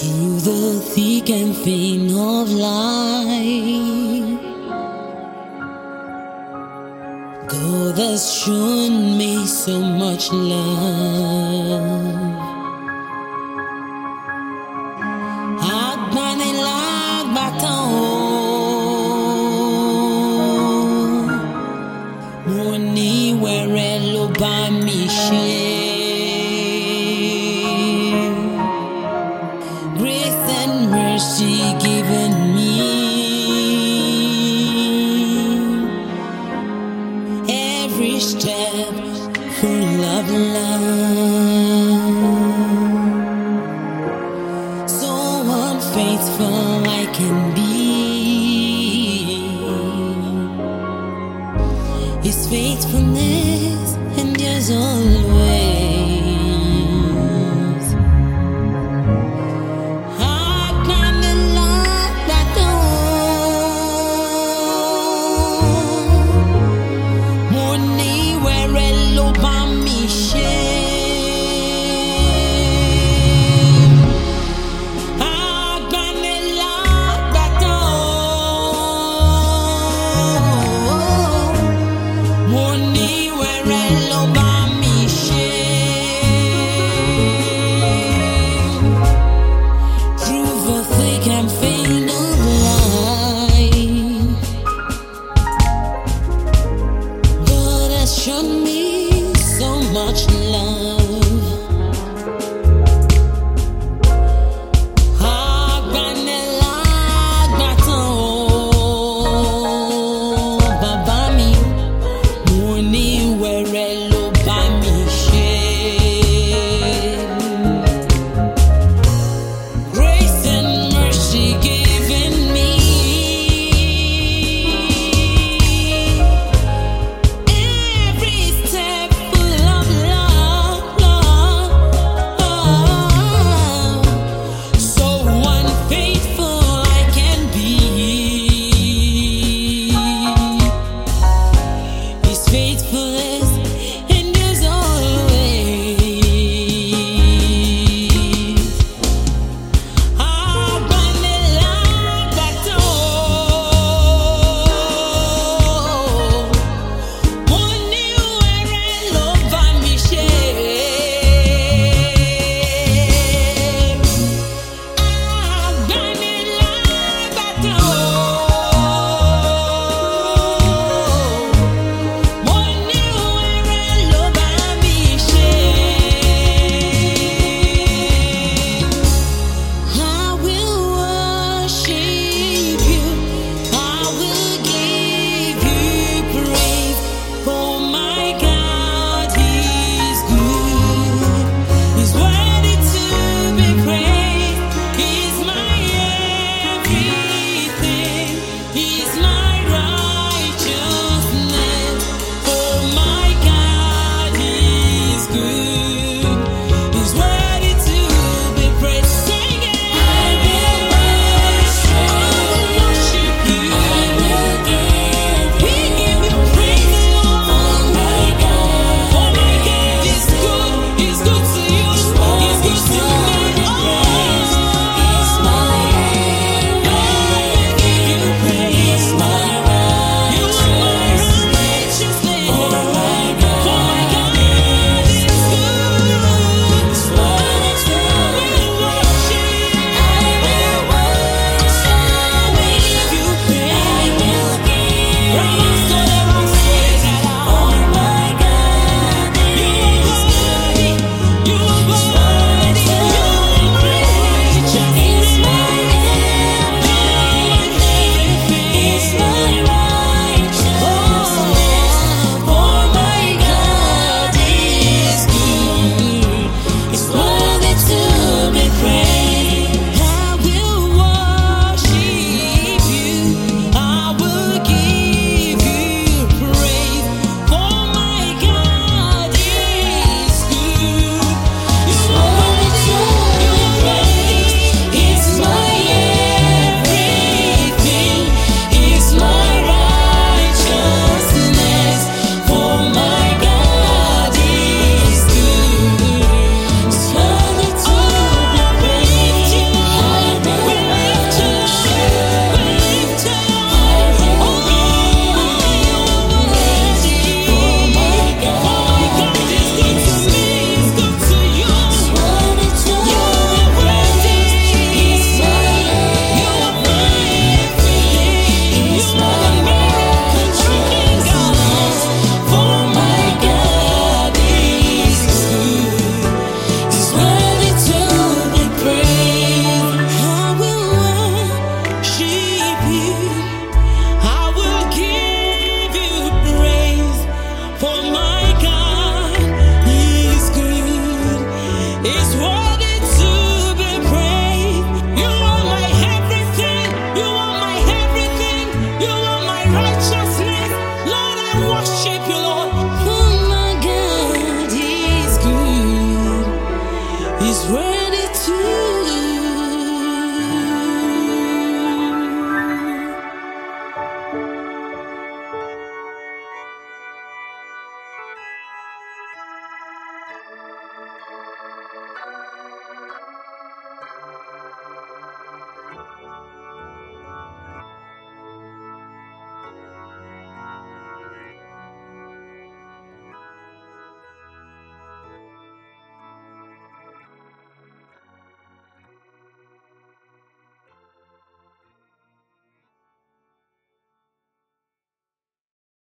thick and thin of life. God has shown me so much love. Agbanilágbàtàn o. Mo ní wẹ̀rẹ̀ ló bá mi ṣe. Step of love. So unfaithful I can be. His faithfulness endures always.